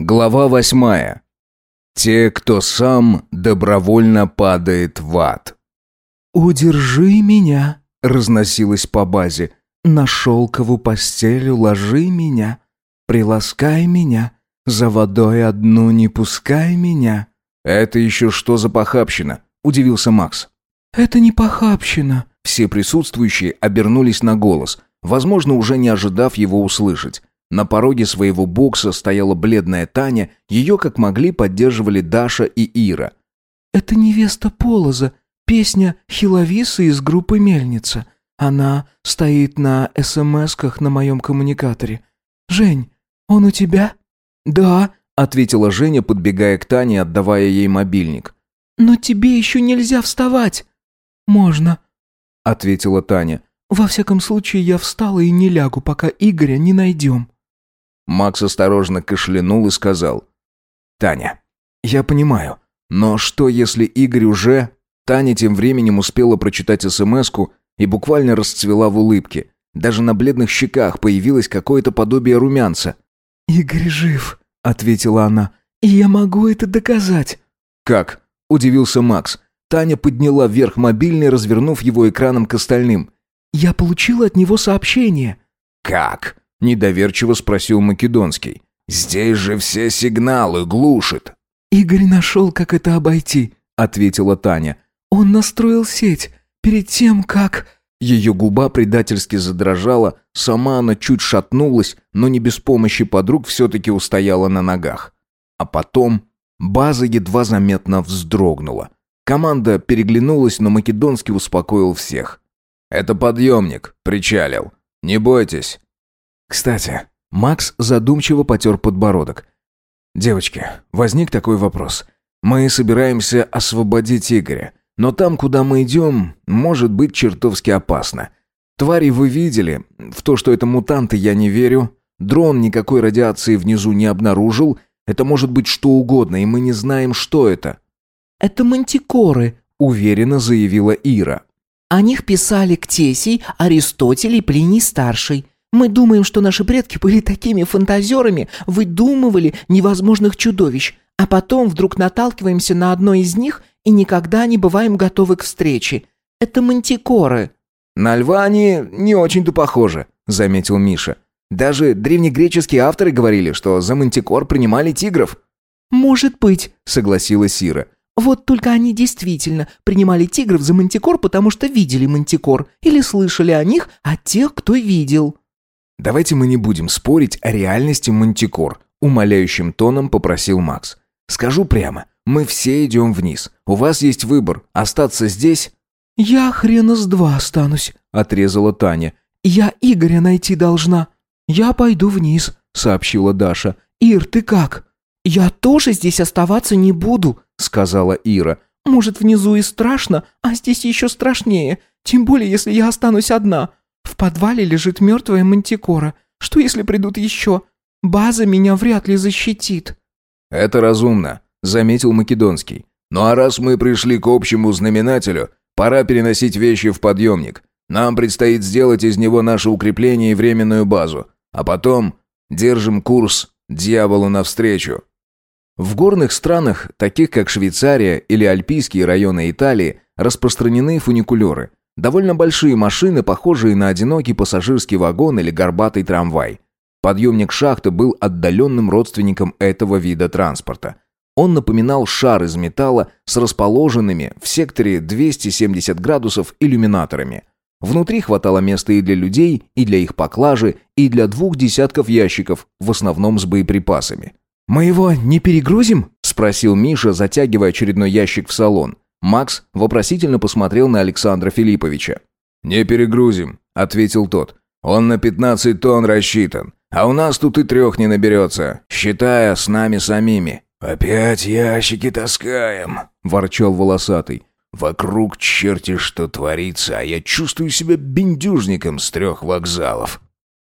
Глава восьмая. Те, кто сам добровольно падает в ад. «Удержи меня», — разносилось по базе. «На шелковую постель уложи меня, приласкай меня, за водой одну не пускай меня». «Это еще что за похабщина?» — удивился Макс. «Это не похабщина». Все присутствующие обернулись на голос, возможно, уже не ожидав его услышать. На пороге своего бокса стояла бледная Таня, ее как могли поддерживали Даша и Ира. «Это невеста Полоза, песня Хиловиса из группы «Мельница». Она стоит на СМСках на моем коммуникаторе. Жень, он у тебя?» «Да», — ответила Женя, подбегая к Тане отдавая ей мобильник. «Но тебе еще нельзя вставать». «Можно», — ответила Таня. «Во всяком случае, я встала и не лягу, пока Игоря не найдем». Макс осторожно кашлянул и сказал. «Таня, я понимаю, но что если Игорь уже...» Таня тем временем успела прочитать смс и буквально расцвела в улыбке. Даже на бледных щеках появилось какое-то подобие румянца. «Игорь жив», — ответила она, — «и я могу это доказать». «Как?» — удивился Макс. Таня подняла вверх мобильный, развернув его экраном к остальным. «Я получила от него сообщение». «Как?» Недоверчиво спросил Македонский. «Здесь же все сигналы глушит». «Игорь нашел, как это обойти», — ответила Таня. «Он настроил сеть перед тем, как...» Ее губа предательски задрожала, сама она чуть шатнулась, но не без помощи подруг все-таки устояла на ногах. А потом база едва заметно вздрогнула. Команда переглянулась, но Македонский успокоил всех. «Это подъемник, причалил. Не бойтесь, кстати, Макс задумчиво потер подбородок. «Девочки, возник такой вопрос. Мы собираемся освободить Игоря, но там, куда мы идем, может быть чертовски опасно. Твари вы видели, в то, что это мутанты, я не верю. Дрон никакой радиации внизу не обнаружил. Это может быть что угодно, и мы не знаем, что это». «Это мантикоры», — уверенно заявила Ира. «О них писали Ктесий, Аристотель и Плиний-старший». Мы думаем, что наши предки были такими фантазерами, выдумывали невозможных чудовищ, а потом вдруг наталкиваемся на одно из них и никогда не бываем готовы к встрече. Это мантикоры». «На льва они не очень-то похожи», — заметил Миша. «Даже древнегреческие авторы говорили, что за мантикор принимали тигров». «Может быть», — согласилась Сира. «Вот только они действительно принимали тигров за мантикор, потому что видели мантикор или слышали о них от тех, кто видел». «Давайте мы не будем спорить о реальности мантикор», — умоляющим тоном попросил Макс. «Скажу прямо, мы все идем вниз. У вас есть выбор, остаться здесь...» «Я хрена с два останусь», — отрезала Таня. «Я Игоря найти должна». «Я пойду вниз», — сообщила Даша. «Ир, ты как?» «Я тоже здесь оставаться не буду», — сказала Ира. «Может, внизу и страшно, а здесь еще страшнее. Тем более, если я останусь одна. В подвале лежит мертвая мантикора. Что если придут еще? База меня вряд ли защитит». «Это разумно», — заметил Македонский. «Ну а раз мы пришли к общему знаменателю, пора переносить вещи в подъемник. Нам предстоит сделать из него наше укрепление и временную базу. А потом держим курс дьяволу навстречу». В горных странах, таких как Швейцария или альпийские районы Италии, распространены фуникулеры. Довольно большие машины, похожие на одинокий пассажирский вагон или горбатый трамвай. Подъемник шахты был отдаленным родственником этого вида транспорта. Он напоминал шар из металла с расположенными в секторе 270 градусов иллюминаторами. Внутри хватало места и для людей, и для их поклажи, и для двух десятков ящиков, в основном с боеприпасами. «Мы его не перегрузим?» – спросил Миша, затягивая очередной ящик в салон. Макс вопросительно посмотрел на Александра Филипповича. «Не перегрузим», — ответил тот. «Он на 15 тонн рассчитан, а у нас тут и трех не наберется, считая с нами самими». «Опять ящики таскаем», — ворчал волосатый. «Вокруг черти что творится, а я чувствую себя бендюжником с трех вокзалов».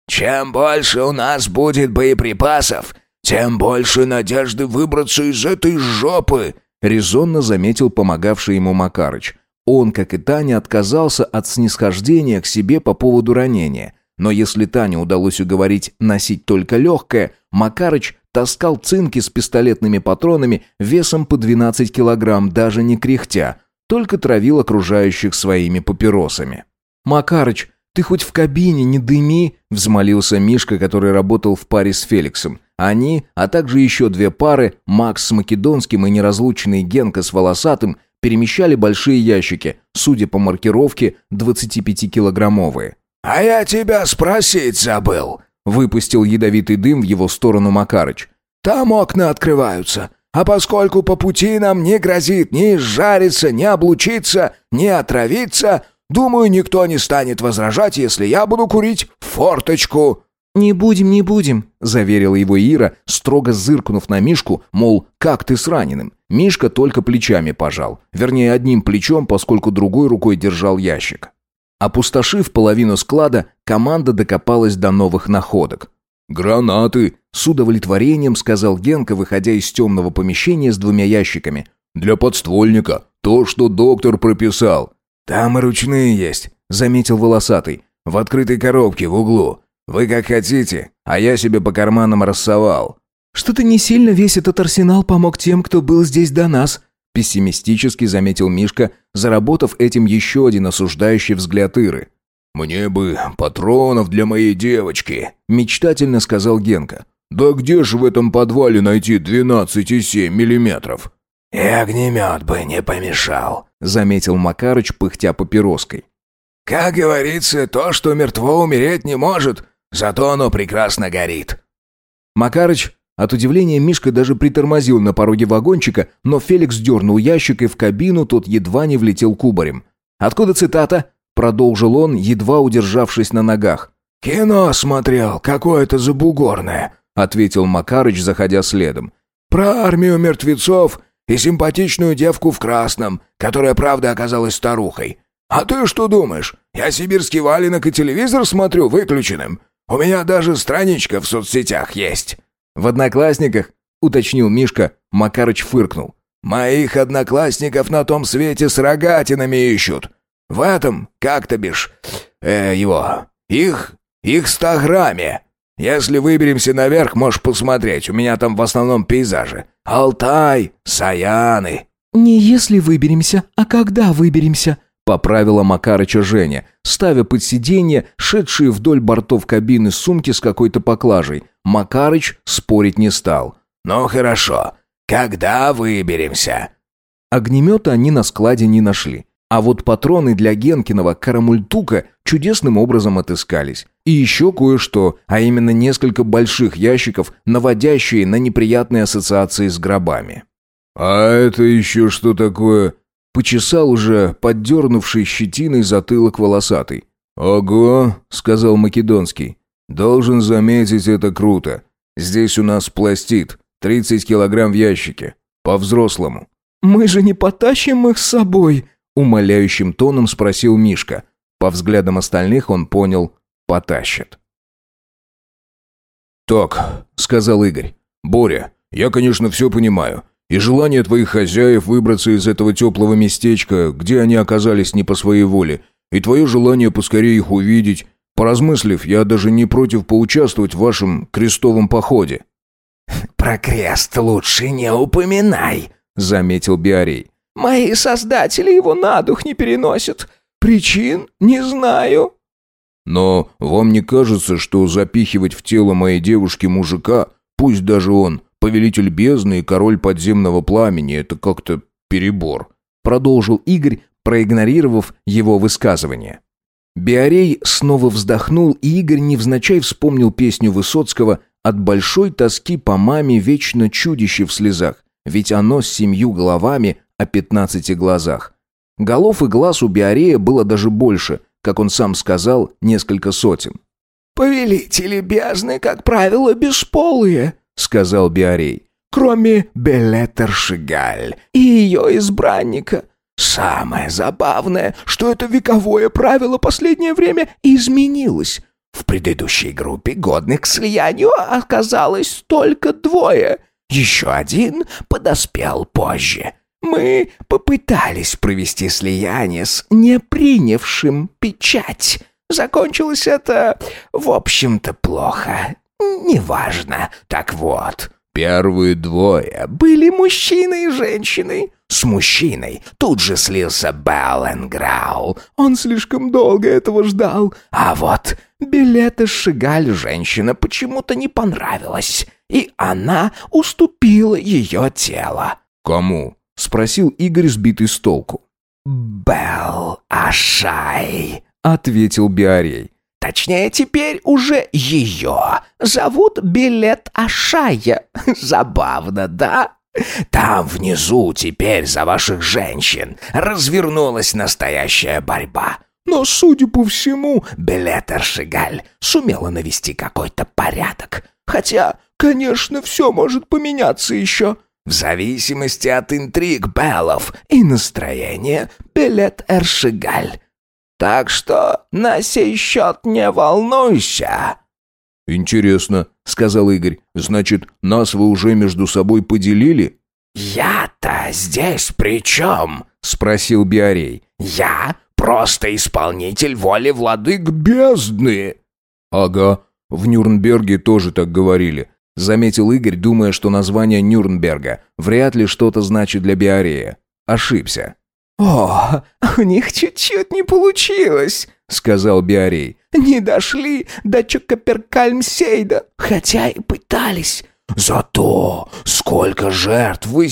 «Чем больше у нас будет боеприпасов, тем больше надежды выбраться из этой жопы», резонно заметил помогавший ему Макарыч. Он, как и Таня, отказался от снисхождения к себе по поводу ранения. Но если Тане удалось уговорить носить только легкое, Макарыч таскал цинки с пистолетными патронами весом по 12 килограмм, даже не кряхтя, только травил окружающих своими папиросами. «Макарыч, ты хоть в кабине не дыми!» – взмолился Мишка, который работал в паре с Феликсом. Они, а также еще две пары, Макс с Македонским и неразлучный Генка с Волосатым, перемещали большие ящики, судя по маркировке, 25-килограммовые. «А я тебя спросить забыл», — выпустил ядовитый дым в его сторону Макарыч. «Там окна открываются. А поскольку по пути нам не грозит ни сжариться, ни облучиться, ни отравиться, думаю, никто не станет возражать, если я буду курить форточку». «Не будем, не будем», — заверила его Ира, строго зыркнув на Мишку, мол, как ты с раненым. Мишка только плечами пожал. Вернее, одним плечом, поскольку другой рукой держал ящик. Опустошив половину склада, команда докопалась до новых находок. «Гранаты!» — с удовлетворением сказал Генка, выходя из темного помещения с двумя ящиками. «Для подствольника. То, что доктор прописал». «Там и ручные есть», — заметил волосатый. «В открытой коробке в углу. Вы как хотите, а я себе по карманам рассовал». «Что-то не сильно весь этот арсенал помог тем, кто был здесь до нас», пессимистически заметил Мишка, заработав этим еще один осуждающий взгляд Иры. «Мне бы патронов для моей девочки», — мечтательно сказал Генка. «Да где же в этом подвале найти 12,7 миллиметров?» «И огнемет бы не помешал», — заметил Макарыч, пыхтя папироской. «Как говорится, то, что мертво умереть не может, зато оно прекрасно горит». Макарыч, от удивления Мишка даже притормозил на пороге вагончика, но Феликс дернул ящик, и в кабину тот едва не влетел кубарем. «Откуда цитата?» — продолжил он, едва удержавшись на ногах. «Кино смотрел, какое-то забугорное», — ответил Макарыч, заходя следом. «Про армию мертвецов и симпатичную девку в красном, которая, правда, оказалась старухой. А ты что думаешь? Я сибирский валенок и телевизор смотрю выключенным. У меня даже страничка в соцсетях есть». «В одноклассниках?» — уточнил Мишка. Макарыч фыркнул. «Моих одноклассников на том свете с рогатинами ищут. В этом, как-то бишь, э, его, их, их стаграме. Если выберемся наверх, можешь посмотреть, у меня там в основном пейзажи. Алтай, Саяны». «Не если выберемся, а когда выберемся», Поправила Макарыча Женя, ставя под сиденье шедшие вдоль бортов кабины сумки с какой-то поклажей. Макарыч спорить не стал. «Ну хорошо. Когда выберемся?» Огнемета они на складе не нашли. А вот патроны для Генкиного карамультука чудесным образом отыскались. И еще кое-что, а именно несколько больших ящиков, наводящие на неприятные ассоциации с гробами. «А это еще что такое?» Почесал уже поддернувший щетиной затылок волосатый. «Ого», — сказал Македонский. «Должен заметить, это круто. Здесь у нас пластит, 30 килограмм в ящике. По-взрослому». «Мы же не потащим их с собой?» — умоляющим тоном спросил Мишка. По взглядам остальных он понял — потащит. «Так», — сказал Игорь. «Боря, я, конечно, все понимаю. И желание твоих хозяев выбраться из этого теплого местечка, где они оказались не по своей воле, и твое желание поскорее их увидеть. Поразмыслив, я даже не против поучаствовать в вашем крестовом походе». «Про крест лучше не упоминай», — заметил Биарей. «Мои создатели его на дух не переносят. Причин не знаю». «Но вам не кажется, что запихивать в тело моей девушки мужика, пусть даже он повелитель бездны и король подземного пламени — это как-то перебор», продолжил Игорь, проигнорировав его высказывание. Биарей снова вздохнул, и Игорь невзначай вспомнил песню Высоцкого «От большой тоски по маме вечно чудище в слезах, ведь оно с семью головами о пятнадцати глазах». Голов и глаз у Биарея было даже больше, как он сам сказал, несколько сотен. «Повелители бездны, как правило, бесполые», — сказал Биарей. «Кроме Белетер Шигаль и ее избранника. Самое забавное, что это вековое правило последнее время изменилось. В предыдущей группе годных к слиянию оказалось только двое. Еще один подоспел позже». Мы попытались провести слияние с не принявшим печать. Закончилось это, в общем-то, плохо. «Неважно. Так вот, Первые двое были мужчиной и женщиной. С мужчиной тут же слился Белленграу. Он слишком долго этого ждал. А вот билеты Шигаль женщина почему-то не понравилась. И она уступила ее тело. «Кому?» — спросил Игорь, сбитый с толку. «Бел Ашай», — ответил Биарей. Точнее, теперь уже ее зовут Билет Ашая. Забавно, да? Там внизу теперь за ваших женщин развернулась настоящая борьба. Но, судя по всему, Билет Аршигаль сумела навести какой-то порядок. Хотя, конечно, все может поменяться еще. В зависимости от интриг Беллов и настроения Билет Эршигаль так что на сей счет не волнуйся». «Интересно», — сказал Игорь. «Значит, нас вы уже между собой поделили?» «Я-то здесь при чем?» — спросил Биарей. «Я просто исполнитель воли владык бездны». «Ага, в Нюрнберге тоже так говорили», — заметил Игорь, думая, что название Нюрнберга вряд ли что-то значит для Биарея. Ошибся. «О, у них чуть-чуть не получилось», — сказал Биарей. «Не дошли до Чокаперкальмсейда, хотя и пытались». «Зато сколько жертв вы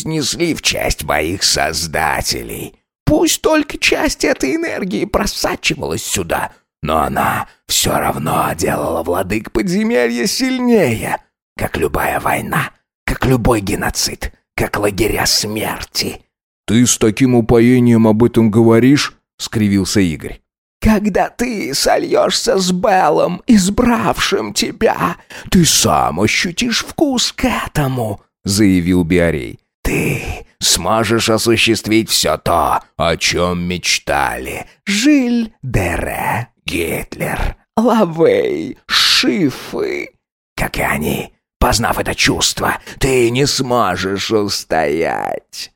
в честь моих создателей! Пусть только часть этой энергии просачивалась сюда, но она все равно делала владык подземелья сильнее, как любая война, как любой геноцид, как лагеря смерти». «Ты с таким упоением об этом говоришь?» — скривился Игорь. «Когда ты сольешься с Беллом, избравшим тебя, ты сам ощутишь вкус к этому», — заявил Биарей. «Ты сможешь осуществить все то, о чем мечтали. Жиль, Дере, Гитлер, Лавей, Шифы. Как и они, познав это чувство, ты не сможешь устоять».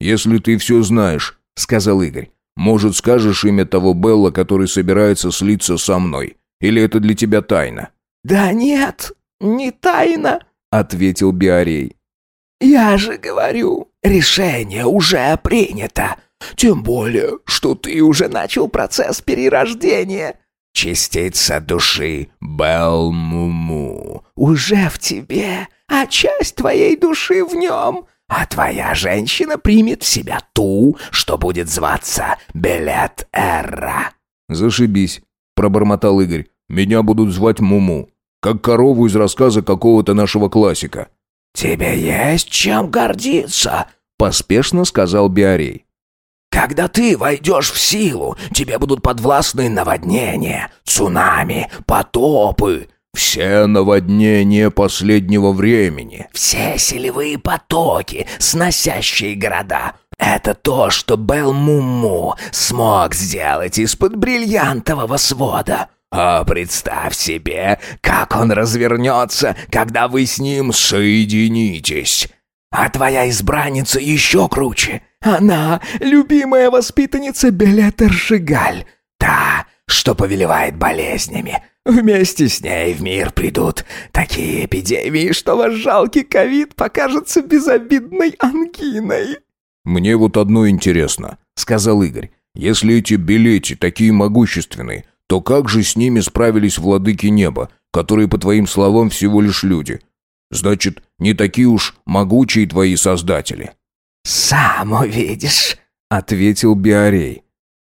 «Если ты все знаешь», — сказал Игорь, «может, скажешь имя того Белла, который собирается слиться со мной? Или это для тебя тайна?» «Да нет, не тайна», — ответил Биарей. «Я же говорю, решение уже принято. Тем более, что ты уже начал процесс перерождения. Частица души Белмуму уже в тебе, а часть твоей души в нем а твоя женщина примет в себя ту, что будет зваться Белет Эрра». «Зашибись», — пробормотал Игорь. «Меня будут звать Муму, как корову из рассказа какого-то нашего классика». «Тебе есть чем гордиться», — поспешно сказал Биарей. «Когда ты войдешь в силу, тебе будут подвластны наводнения, цунами, потопы, все наводнения последнего времени. Все селевые потоки, сносящие города. Это то, что Белмуму смог сделать из-под бриллиантового свода. А представь себе, как он развернется, когда вы с ним соединитесь. А твоя избранница еще круче. Она — любимая воспитанница Белета Ржигаль. Та, что повелевает болезнями. Вместе с ней в мир придут такие эпидемии, что ваш жалкий ковид покажется безобидной ангиной». «Мне вот одно интересно», — сказал Игорь. «Если эти билети такие могущественные, то как же с ними справились владыки неба, которые, по твоим словам, всего лишь люди? Значит, не такие уж могучие твои создатели». «Сам увидишь», — ответил Биарей.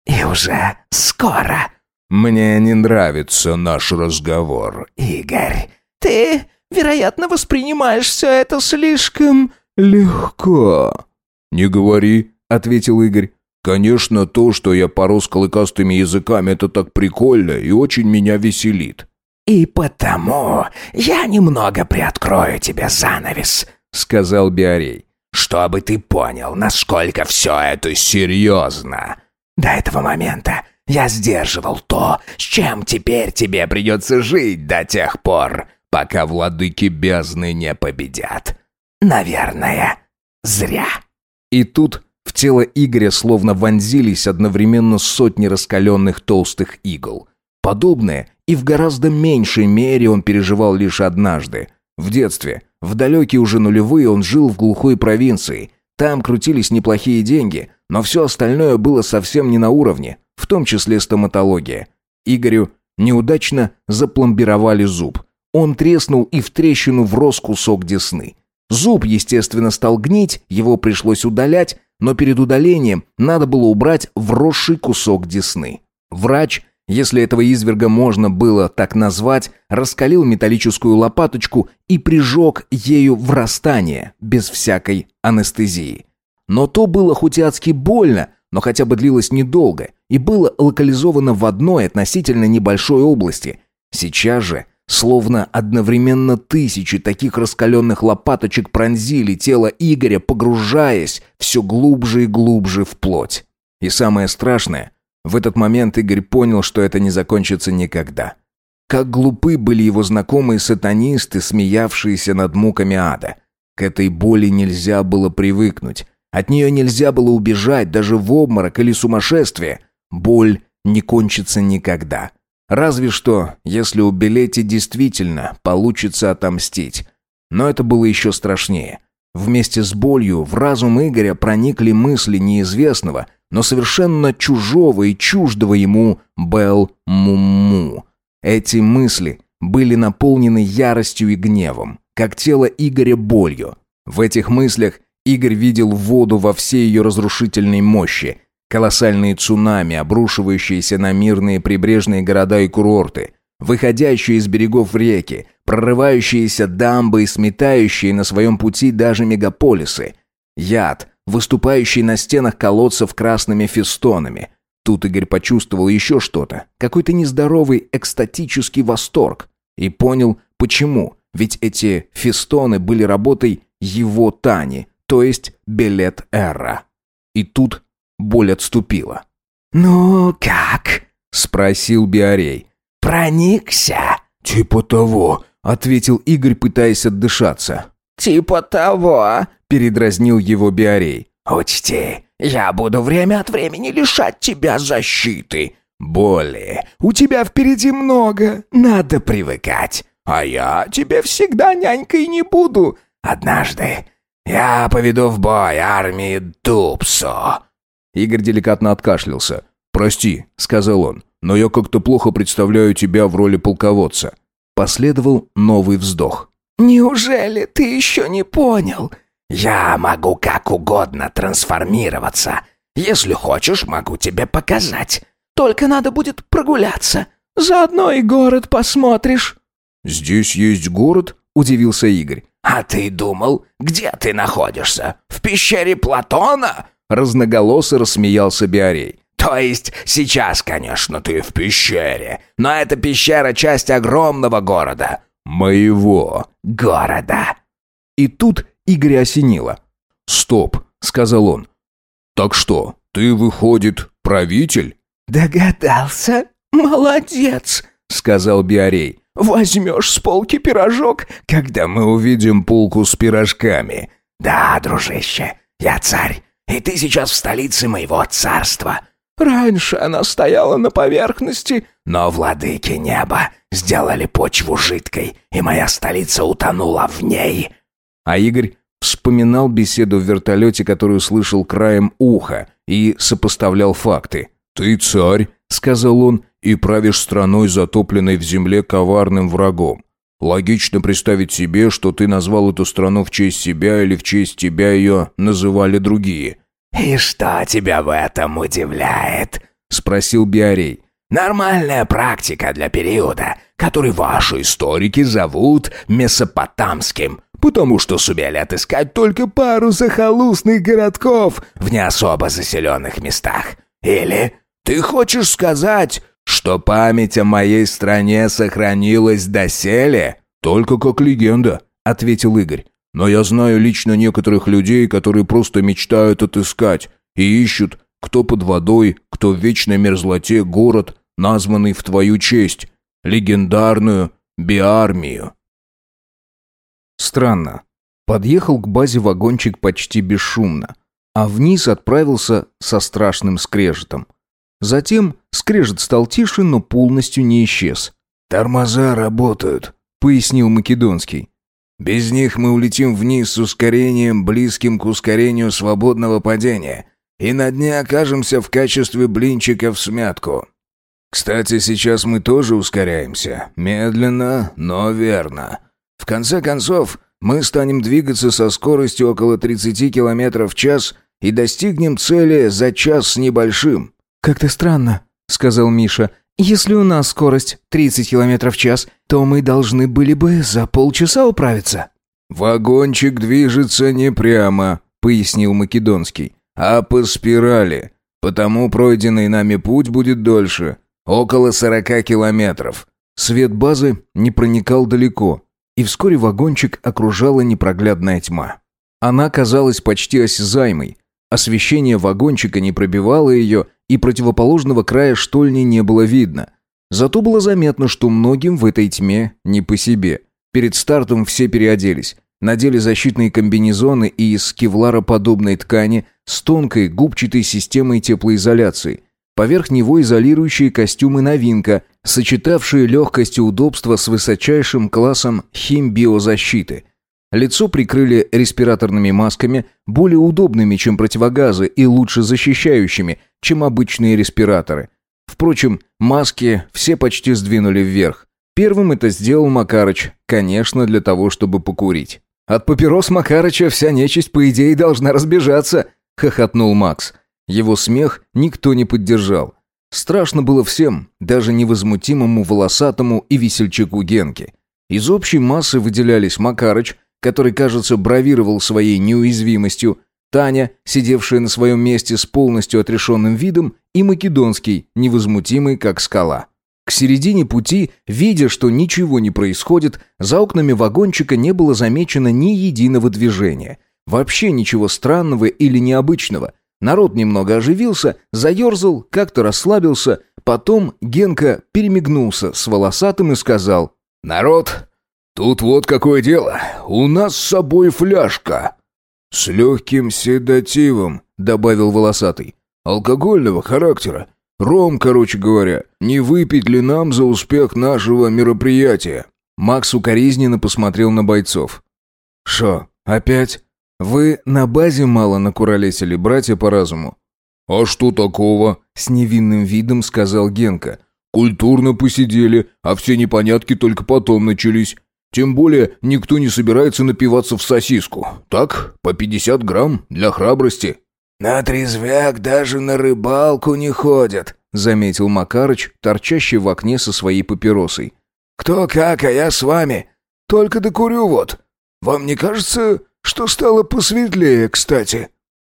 «И уже скоро». «Мне не нравится наш разговор, Игорь. Ты, вероятно, воспринимаешь все это слишком легко». «Не говори», — ответил Игорь. «Конечно, то, что я порос клыкастыми языками, это так прикольно и очень меня веселит». «И потому я немного приоткрою тебе занавес», — сказал Биарей, «чтобы ты понял, насколько все это серьезно. До этого момента я сдерживал то, с чем теперь тебе придется жить до тех пор, пока владыки бездны не победят. Наверное, зря». И тут в тело Игоря словно вонзились одновременно сотни раскаленных толстых игл. Подобное и в гораздо меньшей мере он переживал лишь однажды, в детстве, В далекие уже нулевые он жил в глухой провинции. Там крутились неплохие деньги, но все остальное было совсем не на уровне, в том числе стоматология. Игорю неудачно запломбировали зуб. Он треснул и в трещину врос кусок десны. Зуб, естественно, стал гнить, его пришлось удалять, но перед удалением надо было убрать вросший кусок десны. Врач, если этого изверга можно было так назвать, раскалил металлическую лопаточку и прижег ею врастание, без всякой анестезии. Но то было хоть и адски больно, но хотя бы длилось недолго и было локализовано в одной относительно небольшой области. Сейчас же, словно одновременно тысячи таких раскаленных лопаточек пронзили тело Игоря, погружаясь все глубже и глубже в плоть. И самое страшное, в этот момент Игорь понял, что это не закончится никогда. Как глупы были его знакомые сатанисты, смеявшиеся над муками ада. К этой боли нельзя было привыкнуть. От нее нельзя было убежать даже в обморок или сумасшествие. Боль не кончится никогда. Разве что, если у Белети действительно получится отомстить. Но это было еще страшнее. Вместе с болью в разум Игоря проникли мысли неизвестного, но совершенно чужого и чуждого ему Бел Мумму. Эти мысли были наполнены яростью и гневом, как тело Игоря болью. В этих мыслях Игорь видел воду во всей ее разрушительной мощи, колоссальные цунами, обрушивающиеся на мирные прибрежные города и курорты, выходящие из берегов реки, прорывающиеся дамбы и сметающие на своем пути даже мегаполисы. Яд, выступающий на стенах колодцев красными фестонами. Тут Игорь почувствовал еще что-то, какой-то нездоровый экстатический восторг. И понял, почему. Ведь эти фестоны были работой его Тани, то есть Белет Эра. И тут боль отступила. «Ну как?» — спросил Биарей. «Проникся?» «Типа того», — ответил Игорь, пытаясь отдышаться. «Типа того», — передразнил его Биарей. «Учти, я буду время от времени лишать тебя защиты. Боли у тебя впереди много, надо привыкать. А я тебе всегда нянькой не буду. Однажды я поведу в бой армии Дупсо». Игорь деликатно откашлялся. «Прости», — сказал он, — «но я как-то плохо представляю тебя в роли полководца». Последовал новый вздох. «Неужели ты еще не понял? Я могу как угодно трансформироваться. Если хочешь, могу тебе показать. Только надо будет прогуляться. Заодно и город посмотришь». «Здесь есть город?» – удивился Игорь. «А ты думал, где ты находишься? В пещере Платона?» Разноголосо рассмеялся Биарей. «То есть сейчас, конечно, ты в пещере, но эта пещера – часть огромного города моего города». И тут Игоря осенило. «Стоп», — сказал он. «Так что, ты, выходит, правитель?» «Догадался? Молодец», — сказал Биарей. «Возьмешь с полки пирожок, когда мы увидим полку с пирожками. Да, дружище, я царь, и ты сейчас в столице моего царства. Раньше она стояла на поверхности, но владыки неба сделали почву жидкой, и моя столица утонула в ней». А Игорь вспоминал беседу в вертолете, которую слышал краем уха, и сопоставлял факты. «Ты царь», — сказал он, — «и правишь страной, затопленной в земле коварным врагом. Логично представить себе, что ты назвал эту страну в честь себя или в честь тебя ее называли другие». «И что тебя в этом удивляет?» — спросил Биарей. Нормальная практика для периода, который ваши историки зовут месопотамским, потому что сумели отыскать только пару захолустных городков в не особо заселенных местах. Или ты хочешь сказать, что память о моей стране сохранилась доселе? Только как легенда, ответил Игорь. Но я знаю лично некоторых людей, которые просто мечтают отыскать и ищут кто под водой, кто в вечной мерзлоте город, названный в твою честь, легендарную Биармию. Странно. Подъехал к базе вагончик почти бесшумно, а вниз отправился со страшным скрежетом. Затем скрежет стал тише, но полностью не исчез. «Тормоза работают», — пояснил Македонский. Без них мы улетим вниз с ускорением, близким к ускорению свободного падения, и на дне окажемся в качестве блинчика в смятку. Кстати, сейчас мы тоже ускоряемся. Медленно, но верно. В конце концов, мы станем двигаться со скоростью около 30 км в час и достигнем цели за час с небольшим. «Как-то странно», — сказал Миша. «Если у нас скорость 30 км в час, то мы должны были бы за полчаса управиться». «Вагончик движется не прямо», — пояснил Македонский, «а по спирали. Потому пройденный нами путь будет дольше. Около 40 километров». Свет базы не проникал далеко, и вскоре вагончик окружала непроглядная тьма. Она казалась почти осязаемой. Освещение вагончика не пробивало ее, и противоположного края штольни не было видно. Зато было заметно, что многим в этой тьме не по себе. Перед стартом все переоделись. Надели защитные комбинезоны из кевлароподобной ткани с тонкой губчатой системой теплоизоляции. Поверх него изолирующие костюмы «Новинка», сочетавшие легкость и удобство с высочайшим классом химбиозащиты. Лицо прикрыли респираторными масками, более удобными, чем противогазы, и лучше защищающими, чем обычные респираторы. Впрочем, маски все почти сдвинули вверх. Первым это сделал Макарыч, конечно, для того, чтобы покурить. «От папирос Макарыча вся нечисть, по идее, должна разбежаться», — хохотнул Макс. Его смех никто не поддержал. Страшно было всем, даже невозмутимому волосатому и весельчаку Генке. Из общей массы выделялись Макарыч, который, кажется, бравировал своей неуязвимостью, Таня, сидевшая на своем месте с полностью отрешенным видом, и Македонский, невозмутимый, как скала. К середине пути, видя, что ничего не происходит, за окнами вагончика не было замечено ни единого движения. Вообще ничего странного или необычного – Народ немного оживился, заерзал, как-то расслабился. Потом Генка перемигнулся с волосатым и сказал. «Народ, тут вот какое дело. У нас с собой фляжка». «С легким седативом», — добавил волосатый. «Алкогольного характера. Ром, короче говоря. Не выпить ли нам за успех нашего мероприятия?» Макс укоризненно посмотрел на бойцов. «Шо, опять?» «Вы на базе мало накуролесили, братья по разуму?» «А что такого?» — с невинным видом сказал Генка. «Культурно посидели, а все непонятки только потом начались. Тем более никто не собирается напиваться в сосиску. Так, по 50 грамм для храбрости». «На трезвяк даже на рыбалку не ходят», — заметил Макарыч, торчащий в окне со своей папиросой. «Кто как, а я с вами. Только докурю вот. Вам не кажется, что стало посветлее, кстати».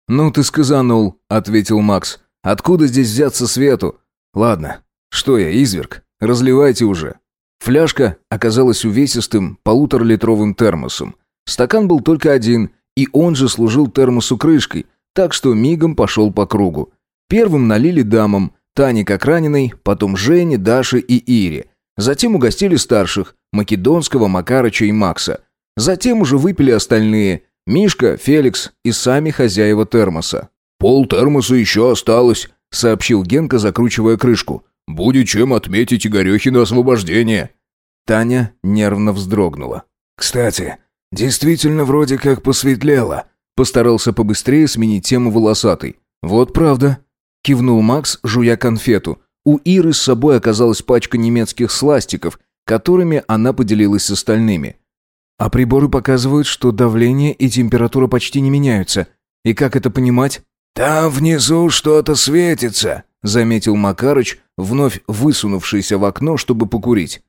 «Ну ты сказанул», — ответил Макс. «Откуда здесь взяться свету? Ладно, что я, изверг? Разливайте уже». Фляжка оказалась увесистым полуторалитровым термосом. Стакан был только один, и он же служил термосу крышкой, так что мигом пошел по кругу. Первым налили дамам, Тане как раненой, потом Жене, Даше и Ире. Затем угостили старших, Македонского, Макарыча и Макса. Затем уже выпили остальные. Мишка, Феликс и сами хозяева термоса. «Пол термоса еще осталось», — сообщил Генка, закручивая крышку. «Будет чем отметить Игорехина освобождение». Таня нервно вздрогнула. «Кстати, действительно вроде как посветлело», — постарался побыстрее сменить тему волосатый. «Вот правда», — кивнул Макс, жуя конфету. У Иры с собой оказалась пачка немецких сластиков, которыми она поделилась с остальными. А приборы показывают, что давление и температура почти не меняются. И как это понимать? «Там внизу что-то светится», — заметил Макарыч, вновь высунувшийся в окно, чтобы покурить.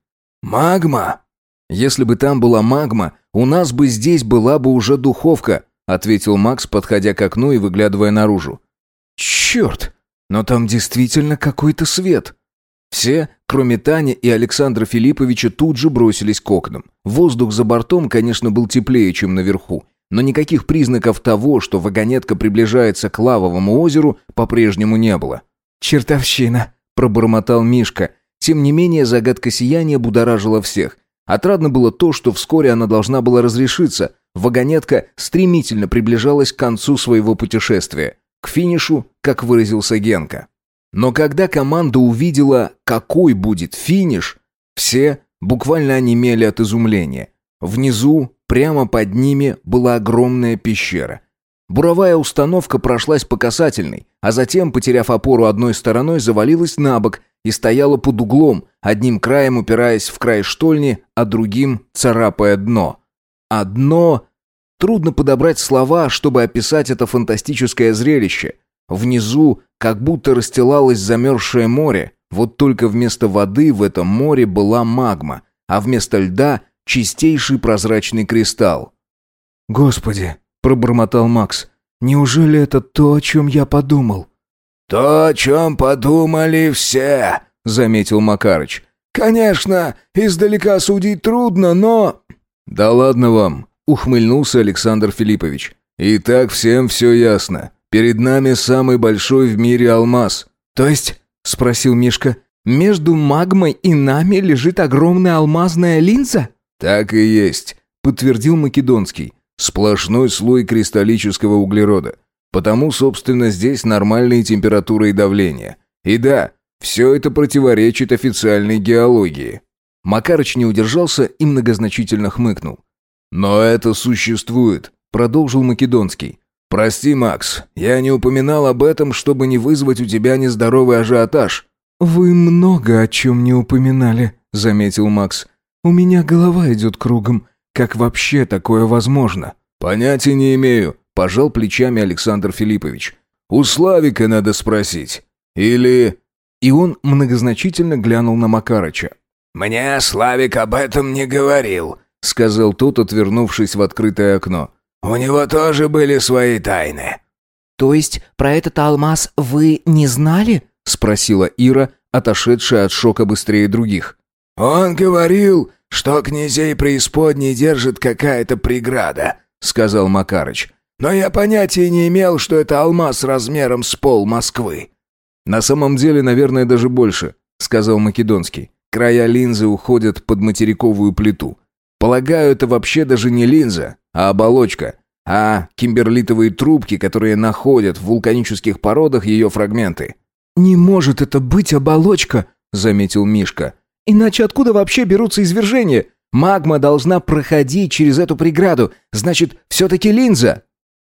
«Магма!» «Если бы там была магма, у нас бы здесь была бы уже духовка», — ответил Макс, подходя к окну и выглядывая наружу. «Черт! Но там действительно какой-то свет!» Все, кроме Тани и Александра Филипповича, тут же бросились к окнам. Воздух за бортом, конечно, был теплее, чем наверху, но никаких признаков того, что вагонетка приближается к лавовому озеру, по-прежнему не было. «Чертовщина!» – пробормотал Мишка. Тем не менее, загадка сияния будоражила всех. Отрадно было то, что вскоре она должна была разрешиться. Вагонетка стремительно приближалась к концу своего путешествия. К финишу, как выразился Генка. Но когда команда увидела, какой будет финиш, все буквально онемели от изумления. Внизу прямо под ними была огромная пещера. Буровая установка прошлась по касательной, а затем, потеряв опору одной стороной, завалилась на бок и стояла под углом, одним краем упираясь в край штольни, а другим царапая дно. А дно... Трудно подобрать слова, чтобы описать это фантастическое зрелище. Внизу как будто расстилалось замерзшее море, вот только вместо воды в этом море была магма, а вместо льда — чистейший прозрачный кристалл. «Господи!» — пробормотал Макс. «Неужели это то, о чем я подумал?» «То, о чем подумали все», — заметил Макарыч. «Конечно, издалека судить трудно, но...» «Да ладно вам», — ухмыльнулся Александр Филиппович. «И так всем все ясно. Перед нами самый большой в мире алмаз». «То есть?» — спросил Мишка. «Между магмой и нами лежит огромная алмазная линза?» «Так и есть», — подтвердил Македонский. «Сплошной слой кристаллического углерода. Потому, собственно, здесь нормальные температура и давление. И да, все это противоречит официальной геологии». Макарыч не удержался и многозначительно хмыкнул. «Но это существует», — продолжил Македонский. «Прости, Макс, я не упоминал об этом, чтобы не вызвать у тебя нездоровый ажиотаж». «Вы много о чем не упоминали», — заметил Макс. «У меня голова идет кругом. Как вообще такое возможно?» «Понятия не имею», Пожал плечами Александр Филиппович. «У Славика надо спросить. Или...» И он многозначительно глянул на Макарыча. «Мне Славик об этом не говорил», — сказал тот, отвернувшись в открытое окно. «У него тоже были свои тайны». «То есть про этот алмаз вы не знали?» — спросила Ира, отошедшая от шока быстрее других. «Он говорил, что князей преисподней держит какая-то преграда», — сказал Макарыч. Но я понятия не имел, что это алмаз размером с пол Москвы». «На самом деле, наверное, даже больше», — сказал Македонский. «Края линзы уходят под материковую плиту. Полагаю, это вообще даже не линза, а оболочка, а кимберлитовые трубки, которые находят в вулканических породах ее фрагменты». «Не может это быть оболочка», — заметил Мишка. «Иначе откуда вообще берутся извержения? Магма должна проходить через эту преграду, значит, все-таки линза».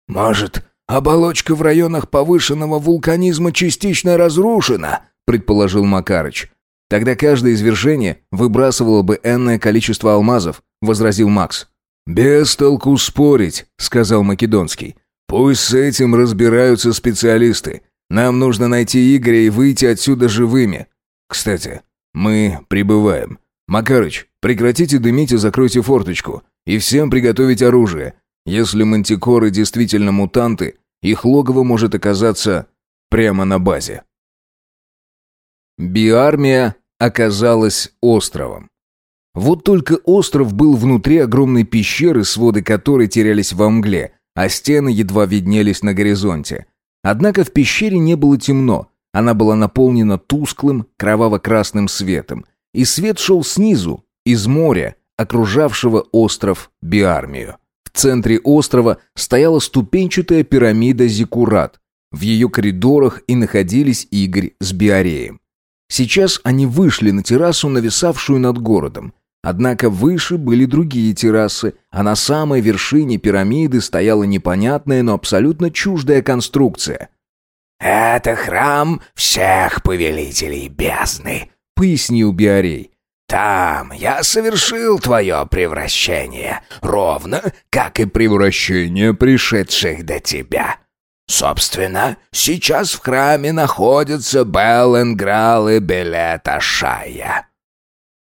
«Может, оболочка в районах повышенного вулканизма частично разрушена?» — предположил Макарыч. «Тогда каждое извержение выбрасывало бы энное количество алмазов», — возразил Макс. «Без толку спорить», — сказал Македонский. «Пусть с этим разбираются специалисты. Нам нужно найти Игоря и выйти отсюда живыми. Кстати, мы прибываем. Макарыч, прекратите дымить и закройте форточку. И всем приготовить оружие. Если мантикоры действительно мутанты, их логово может оказаться прямо на базе. Биармия оказалась островом. Вот только остров был внутри огромной пещеры, своды которой терялись во мгле, а стены едва виднелись на горизонте. Однако в пещере не было темно, она была наполнена тусклым, кроваво-красным светом, и свет шел снизу, из моря, окружавшего остров Биармию. В центре острова стояла ступенчатая пирамида Зиккурат. В ее коридорах и находились Игорь с Биареем. Сейчас они вышли на террасу, нависавшую над городом. Однако выше были другие террасы, а на самой вершине пирамиды стояла непонятная, но абсолютно чуждая конструкция. «Это храм всех повелителей бездны», — пояснил Биарей. Там я совершил твое превращение, ровно как и превращение пришедших до тебя. Собственно, сейчас в храме находятся Беленграл и Белета-Шая».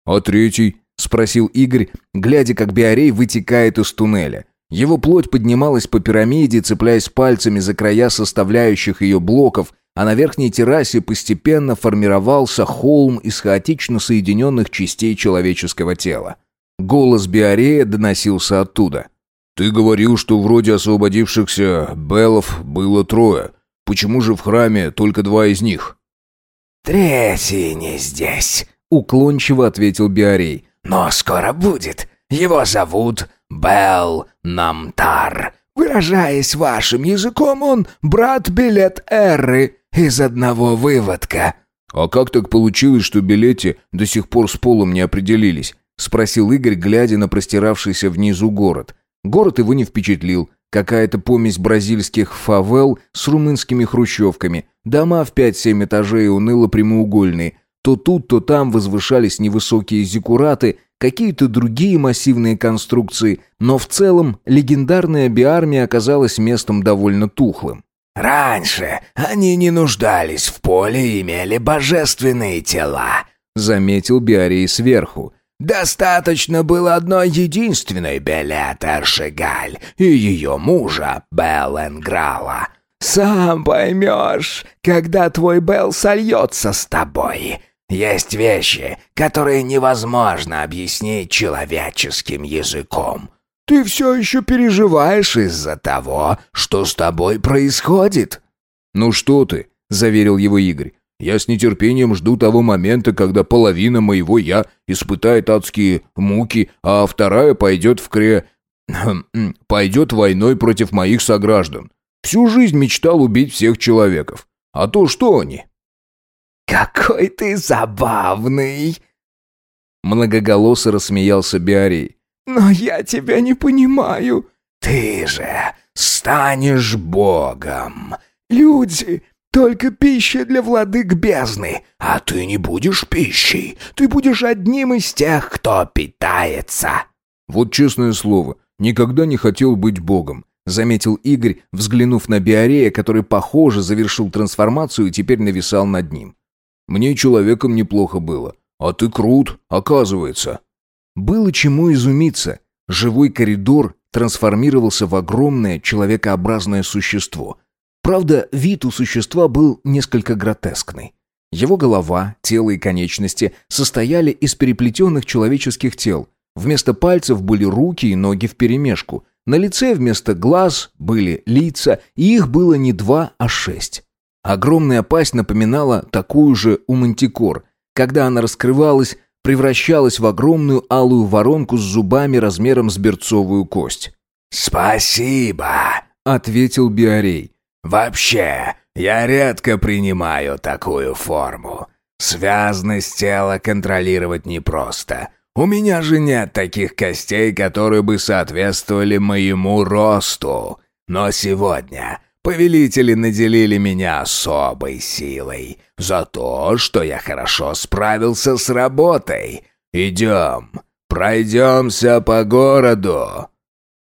«А третий?» — спросил Игорь, глядя, как Биарей вытекает из туннеля. Его плоть поднималась по пирамиде, цепляясь пальцами за края составляющих ее блоков, а на верхней террасе постепенно формировался холм из хаотично соединенных частей человеческого тела. Голос Биарея доносился оттуда. «Ты говорил, что вроде освободившихся Беллов было трое. Почему же в храме только два из них?» «Третий не здесь», — уклончиво ответил Биарей. «Но скоро будет. Его зовут Бел Намтар. Выражаясь вашим языком, он брат Билет Эры из одного выводка». «А как так получилось, что билеты до сих пор с полом не определились?» — спросил Игорь, глядя на простиравшийся внизу город. Город его не впечатлил. Какая-то помесь бразильских фавел с румынскими хрущевками. Дома в 5-7 этажей уныло прямоугольные. То тут, то там возвышались невысокие зиккураты, какие-то другие массивные конструкции, но в целом легендарная биармия оказалась местом довольно тухлым. «Раньше они не нуждались в поле и имели божественные тела», — заметил Биарей сверху. «Достаточно было одной единственной Белет Эршигаль и ее мужа Белленграла. Сам поймешь, когда твой Белл сольется с тобой. Есть вещи, которые невозможно объяснить человеческим языком. Ты все еще переживаешь из-за того, что с тобой происходит?» «Ну что ты?» — заверил его Игорь. «Я с нетерпением жду того момента, когда половина моего «я» испытает адские муки, а вторая пойдет в кре... пойдет войной против моих сограждан. Всю жизнь мечтал убить всех человеков. А то что они? «Какой ты забавный!» Многоголосо рассмеялся Биарей. «Но я тебя не понимаю. Ты же станешь богом. Люди — только пища для владык бездны, а ты не будешь пищей. Ты будешь одним из тех, кто питается». Вот честное слово, никогда не хотел быть богом. Заметил Игорь, взглянув на Биарея, который, похоже, завершил трансформацию и теперь нависал над ним. Мне человеком неплохо было. А ты крут, оказывается». Было чему изумиться. Живой коридор трансформировался в огромное человекообразное существо. Правда, вид у существа был несколько гротескный. Его голова, тело и конечности состояли из переплетенных человеческих тел. Вместо пальцев были руки и ноги вперемешку. На лице вместо глаз были лица, и их было не два, а шесть. Огромная пасть напоминала такую же у мантикор. Когда она раскрывалась, превращалась в огромную алую воронку с зубами размером с берцовую кость. «Спасибо», — ответил Биарей. «Вообще, я редко принимаю такую форму. Связность тела контролировать непросто. У меня же нет таких костей, которые бы соответствовали моему росту. Но сегодня Повелители наделили меня особой силой за то, что я хорошо справился с работой. Идем, пройдемся по городу».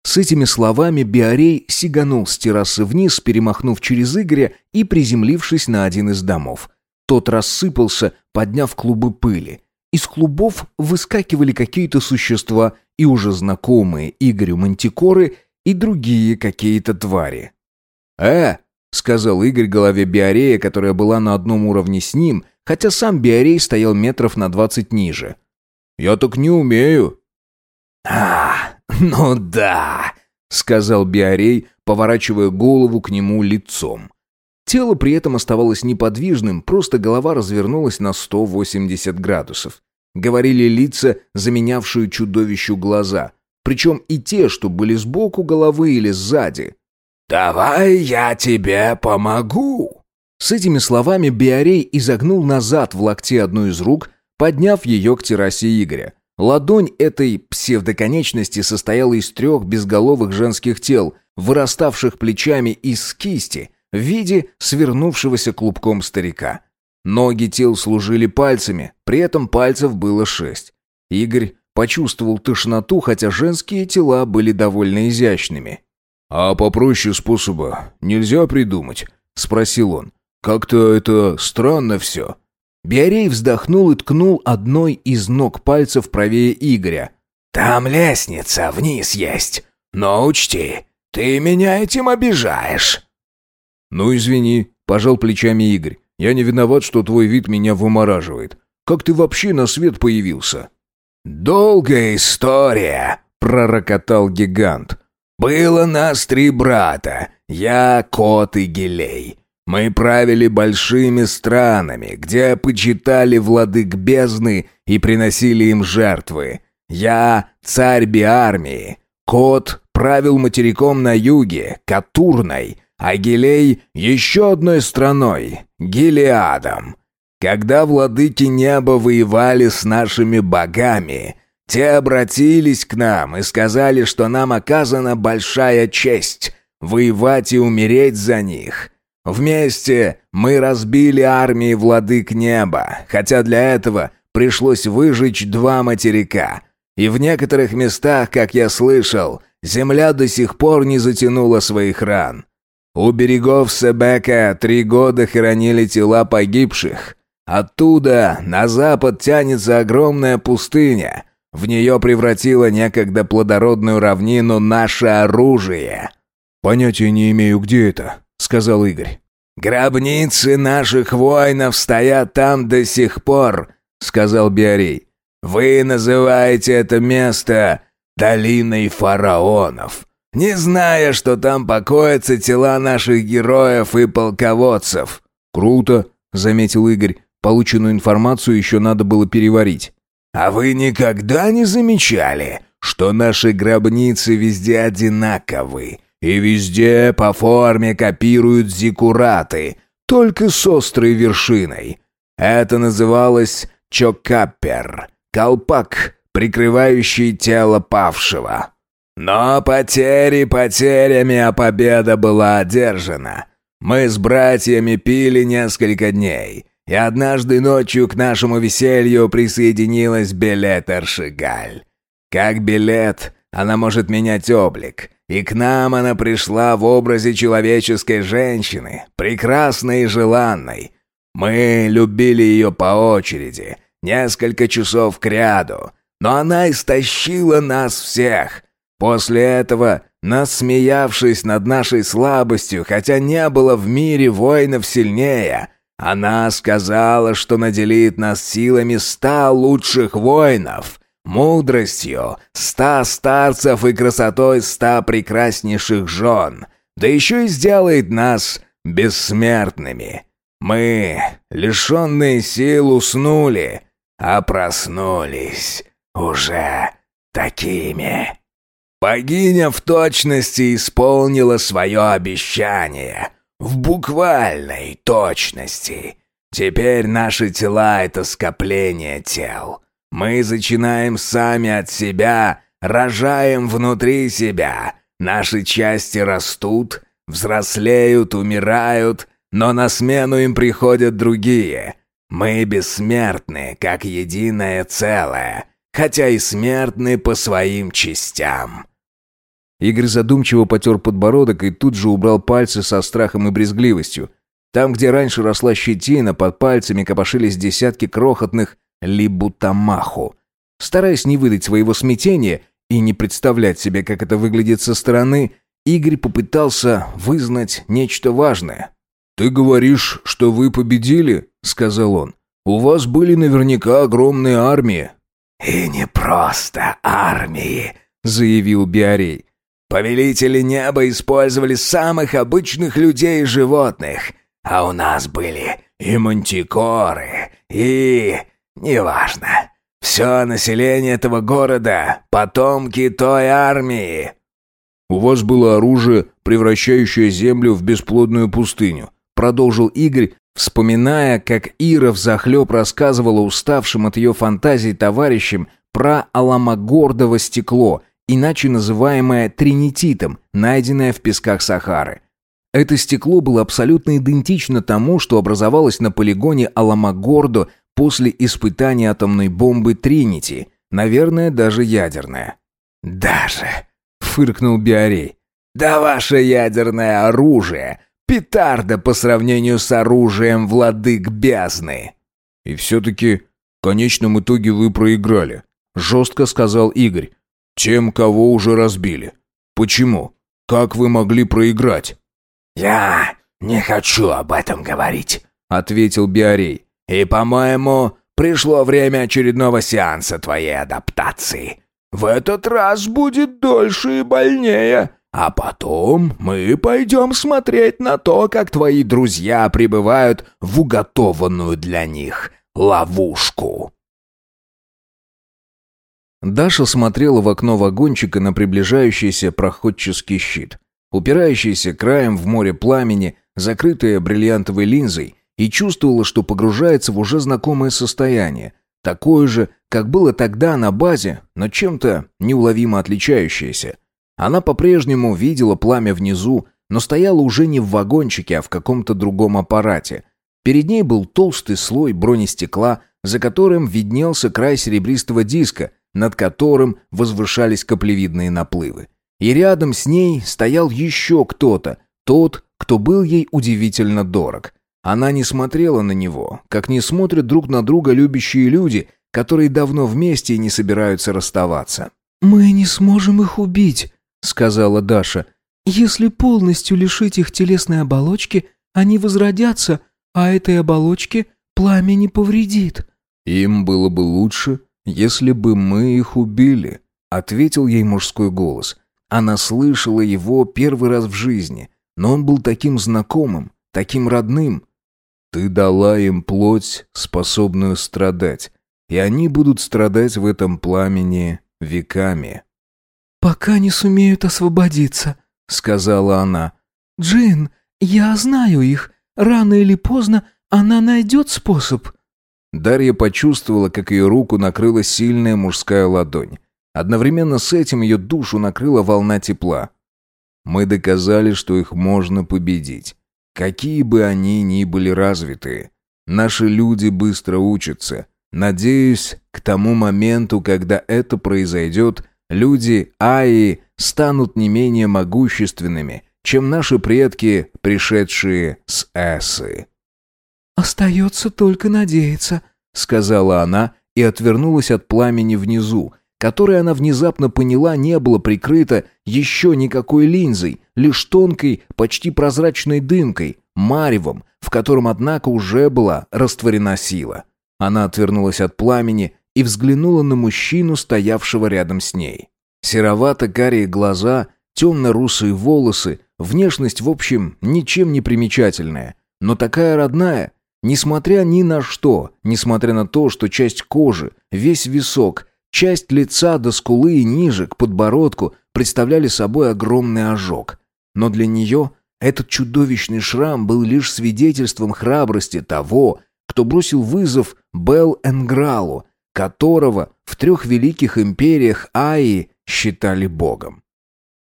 С этими словами Биарей сиганул с террасы вниз, перемахнув через Игоря и приземлившись на один из домов. Тот рассыпался, подняв клубы пыли. Из клубов выскакивали какие-то существа и уже знакомые Игорю мантикоры и другие какие-то твари. «Э!» — сказал Игорь голове Биорея, которая была на одном уровне с ним, хотя сам Биорей стоял метров на двадцать ниже. «Я так не умею». «А, ну да!» — сказал Биорей, поворачивая голову к нему лицом. Тело при этом оставалось неподвижным, просто голова развернулась на 180 градусов. Говорили лица, заменявшие чудовищу глаза. Причем и те, что были сбоку головы или сзади. «Давай я тебе помогу!» С этими словами Биарей изогнул назад в локте одну из рук, подняв ее к террасе Игоря. Ладонь этой псевдоконечности состояла из трех безголовых женских тел, выраставших плечами из кисти, в виде свернувшегося клубком старика. Ноги тел служили пальцами, при этом пальцев было шесть. Игорь почувствовал тошноту, хотя женские тела были довольно изящными. «А попроще способа нельзя придумать?» — спросил он. «Как-то это странно все». Биарей вздохнул и ткнул одной из ног пальцев правее Игоря. «Там лестница вниз есть. Но учти, ты меня этим обижаешь». «Ну, извини», — пожал плечами Игорь. «Я не виноват, что твой вид меня вымораживает. Как ты вообще на свет появился?» «Долгая история», — пророкотал гигант. Было нас три брата, я, Кот и Гелей. Мы правили большими странами, где почитали владык бездны и приносили им жертвы. Я царь Биармии. Кот правил материком на юге, Катурной, а Гелей еще одной страной, Гелиадом. Когда владыки неба воевали с нашими богами, те обратились к нам и сказали, что нам оказана большая честь воевать и умереть за них. Вместе мы разбили армии владык неба, хотя для этого пришлось выжечь два материка. И в некоторых местах, как я слышал, земля до сих пор не затянула своих ран. У берегов Себека три года хоронили тела погибших. Оттуда на запад тянется огромная пустыня. В нее превратило некогда плодородную равнину наше оружие. «Понятия не имею, где это», — сказал Игорь. «Гробницы наших воинов стоят там до сих пор», — сказал Биарей. «Вы называете это место долиной фараонов, не зная, что там покоятся тела наших героев и полководцев». «Круто», — заметил Игорь. Полученную информацию еще надо было переварить. «А вы никогда не замечали, что наши гробницы везде одинаковы, и везде по форме копируют зиккураты, только с острой вершиной? Это называлось чокаппер, колпак, прикрывающий тело павшего. Но потери потерями, а победа была одержана. Мы с братьями пили несколько дней, и однажды ночью к нашему веселью присоединилась Билет Аршигаль. Как билет, она может менять облик, и к нам она пришла в образе человеческой женщины, прекрасной и желанной. Мы любили ее по очереди, несколько часов кряду, но она истощила нас всех. После этого, насмеявшись над нашей слабостью, хотя не было в мире воинов сильнее, она сказала, что наделит нас силами ста лучших воинов, мудростью ста старцев и красотой ста прекраснейших жен, да еще и сделает нас бессмертными. Мы, лишенные сил, уснули, а проснулись уже такими. Богиня в точности исполнила свое обещание — в буквальной точности. Теперь наши тела — это скопление тел. Мы зачинаем сами от себя, рожаем внутри себя. Наши части растут, взрослеют, умирают, но на смену им приходят другие. Мы бессмертны, как единое целое, хотя и смертны по своим частям. Игорь задумчиво потер подбородок и тут же убрал пальцы со страхом и брезгливостью. Там, где раньше росла щетина, под пальцами копошились десятки крохотных либутамаху. Стараясь не выдать своего смятения и не представлять себе, как это выглядит со стороны, Игорь попытался вызнать нечто важное. «Ты говоришь, что вы победили?» — сказал он. «У вас были наверняка огромные армии». «И не просто армии», — заявил Биарей. Повелители неба использовали самых обычных людей и животных, а у нас были и мантикоры, и... неважно. Все население этого города — потомки той армии». «У вас было оружие, превращающее землю в бесплодную пустыню», — продолжил Игорь, вспоминая, как Ира взахлеб рассказывала уставшим от ее фантазий товарищам про аламогордово стекло — иначе называемое тринититом, найденное в песках Сахары. Это стекло было абсолютно идентично тому, что образовалось на полигоне Аламагордо после испытания атомной бомбы Тринити, наверное, даже ядерное. «Даже!» — фыркнул Биарей. «Да ваше ядерное оружие! Петарда по сравнению с оружием владык бездны!» «И все-таки в конечном итоге вы проиграли», — жестко сказал Игорь. Тем, кого уже разбили. Почему? Как вы могли проиграть? Я не хочу об этом говорить, ответил Биарей. И, по-моему, пришло время очередного сеанса твоей адаптации. В этот раз будет дольше и больнее. А потом мы пойдем смотреть на то, как твои друзья прибывают в уготованную для них ловушку. Даша смотрела в окно вагончика на приближающийся проходческий щит, упирающийся краем в море пламени, закрытое бриллиантовой линзой, и чувствовала, что погружается в уже знакомое состояние, такое же, как было тогда на базе, но чем-то неуловимо отличающееся. Она по-прежнему видела пламя внизу, но стояла уже не в вагончике, а в каком-то другом аппарате. Перед ней был толстый слой бронестекла, за которым виднелся край серебристого диска, над которым возвышались каплевидные наплывы. И рядом с ней стоял еще кто-то, тот, кто был ей удивительно дорог. Она не смотрела на него, как не смотрят друг на друга любящие люди, которые давно вместе и не собираются расставаться. «Мы не сможем их убить», — сказала Даша. «Если полностью лишить их телесной оболочки, они возродятся, а этой оболочке пламя не повредит». «Им было бы лучше, если бы мы их убили», — ответил ей мужской голос. Она слышала его первый раз в жизни, но он был таким знакомым, таким родным. «Ты дала им плоть, способную страдать, и они будут страдать в этом пламени веками». «Пока не сумеют освободиться», — сказала она. «Джин, я знаю их. Рано или поздно она найдет способ». Дарья почувствовала, как ее руку накрыла сильная мужская ладонь. Одновременно с этим ее душу накрыла волна тепла. Мы доказали, что их можно победить. Какие бы они ни были развитые. Наши люди быстро учатся. Надеюсь, к тому моменту, когда это произойдет, люди Аи станут не менее могущественными, чем наши предки, пришедшие с Эсы. «Остается только надеяться», — сказала она и отвернулась от пламени внизу, которое она внезапно поняла не было прикрыто еще никакой линзой, лишь тонкой, почти прозрачной дымкой, маревом, в котором, однако, уже была растворена сила. Она отвернулась от пламени и взглянула на мужчину, стоявшего рядом с ней. Серовато-карие глаза, темно-русые волосы, внешность, в общем, ничем не примечательная, но такая родная, несмотря ни на что, несмотря на то, что часть кожи, весь висок, часть лица до скулы и ниже, к подбородку, представляли собой огромный ожог. Но для нее этот чудовищный шрам был лишь свидетельством храбрости того, кто бросил вызов Бел Энгралу, которого в трех великих империях Аи считали богом.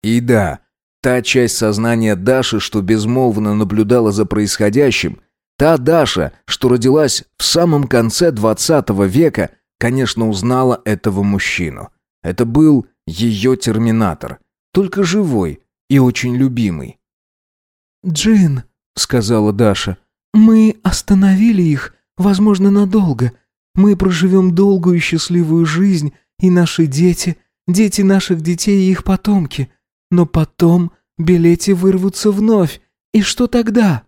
И да, та часть сознания Даши, что безмолвно наблюдала за происходящим, та Даша, что родилась в самом конце двадцатого века, конечно, узнала этого мужчину. Это был ее терминатор, только живой и очень любимый. «Джин», — сказала Даша, — «мы остановили их, возможно, надолго. Мы проживем долгую и счастливую жизнь, и наши дети, дети наших детей и их потомки. Но потом билети вырвутся вновь. И что тогда?»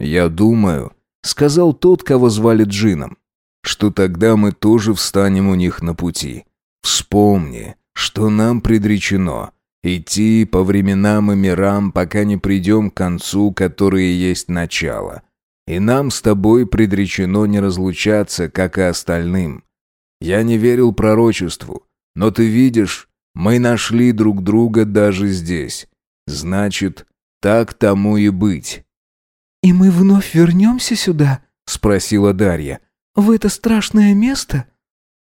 «Я думаю», — сказал тот, кого звали Джином, «что тогда мы тоже встанем у них на пути. Вспомни, что нам предречено идти по временам и мирам, пока не придем к концу, который есть начало. И нам с тобой предречено не разлучаться, как и остальным. Я не верил пророчеству, но ты видишь, мы нашли друг друга даже здесь. Значит, так тому и быть». «И мы вновь вернемся сюда?» — спросила Дарья. «В это страшное место?»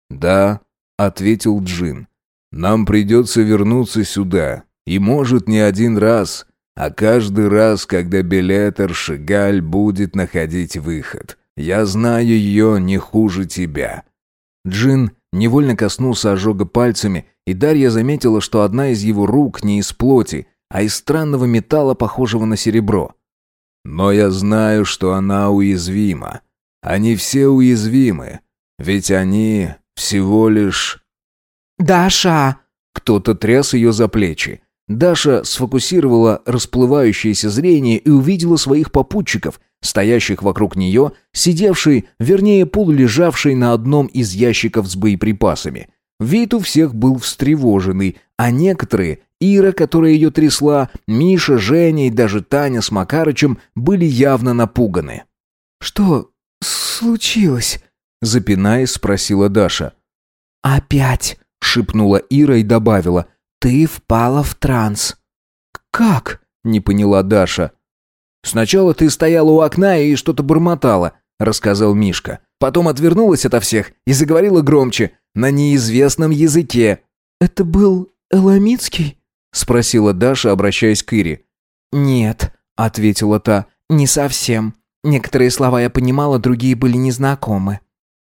«Да», — ответил Джин. «Нам придется вернуться сюда, и, может, не один раз, а каждый раз, когда Белетер Шигаль будет находить выход. Я знаю ее не хуже тебя». Джин невольно коснулся ожога пальцами, и Дарья заметила, что одна из его рук не из плоти, а из странного металла, похожего на серебро. «Но я знаю, что она уязвима. Они все уязвимы, ведь они всего лишь...» «Даша!» Кто-то тряс ее за плечи. Даша сфокусировала расплывающееся зрение и увидела своих попутчиков, стоящих вокруг нее, сидевший, вернее, полулежавший на одном из ящиков с боеприпасами. Вид у всех был встревоженный, а некоторые, Ира, которая ее трясла, Миша, Женя и даже Таня с Макарычем, были явно напуганы. «Что случилось?» — запинаясь, спросила Даша. «Опять!» — шепнула Ира и добавила. «Ты впала в транс». «Как?» — не поняла Даша. «Сначала ты стояла у окна и что-то бормотала», — рассказал Мишка. «Потом отвернулась ото всех и заговорила громче. на неизвестном языке». «Это был Эламицкий?» — спросила Даша, обращаясь к Ире. «Нет», — ответила та, — «не совсем. Некоторые слова я понимала, другие были незнакомы».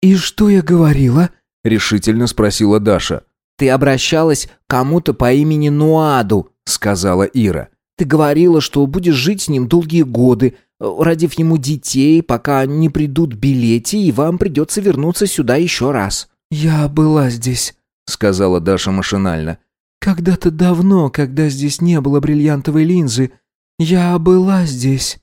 «И что я говорила?» — решительно спросила Даша. «Ты обращалась к кому-то по имени Нуаду», — сказала Ира. «Ты говорила, что будешь жить с ним долгие годы, родив ему детей, пока не придут билети, и вам придется вернуться сюда еще раз». «Я была здесь», — сказала Даша машинально. «Когда-то давно, когда здесь не было бриллиантовой линзы, я была здесь».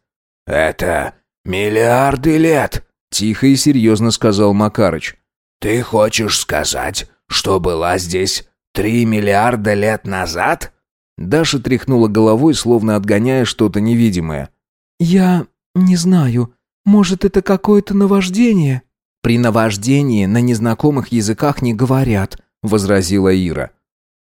«Это миллиарды лет», — тихо и серьезно сказал Макарыч. «Ты хочешь сказать, что была здесь три миллиарда лет назад?» Даша тряхнула головой, словно отгоняя что-то невидимое. «Я не знаю. Может, это какое-то наваждение?» «При наваждении на незнакомых языках не говорят», — возразила Ира.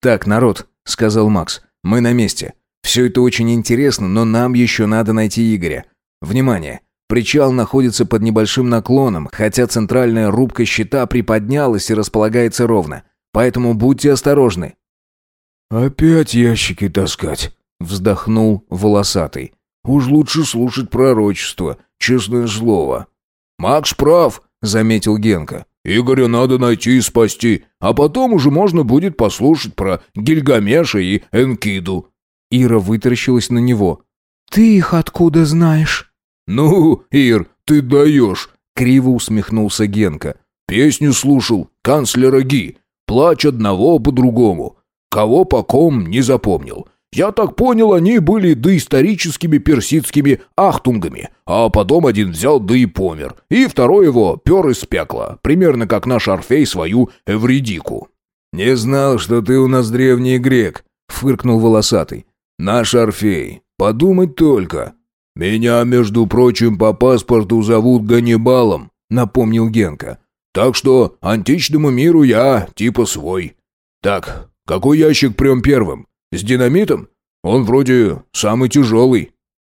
«Так, народ», — сказал Макс, — «мы на месте. Все это очень интересно, но нам еще надо найти Игоря. Внимание! Причал находится под небольшим наклоном, хотя центральная рубка щита приподнялась и располагается ровно. Поэтому будьте осторожны». «Опять ящики таскать», — вздохнул волосатый. «Уж лучше слушать пророчество, честное слово». «Макс прав», — заметил Генка. «Игоря надо найти и спасти, а потом уже можно будет послушать про Гильгамеша и Энкиду». Ира вытаращилась на него. «Ты их откуда знаешь?» «Ну, Ир, ты даешь!» — криво усмехнулся Генка. «Песню слушал, канцлера Ги. Плач одного по-другому. Кого по ком не запомнил. Я так понял, они были доисторическими персидскими ахтунгами, а потом один взял да и помер, и второй его пер из пекла, примерно как наш Орфей свою Эвридику». «Не знал, что ты у нас древний грек», — фыркнул волосатый. «Наш Орфей. Подумать только». «Меня, между прочим, по паспорту зовут Ганнибалом», — напомнил Генка. «Так что античному миру я типа свой. Так, какой ящик прям первым? С динамитом? Он вроде самый тяжелый».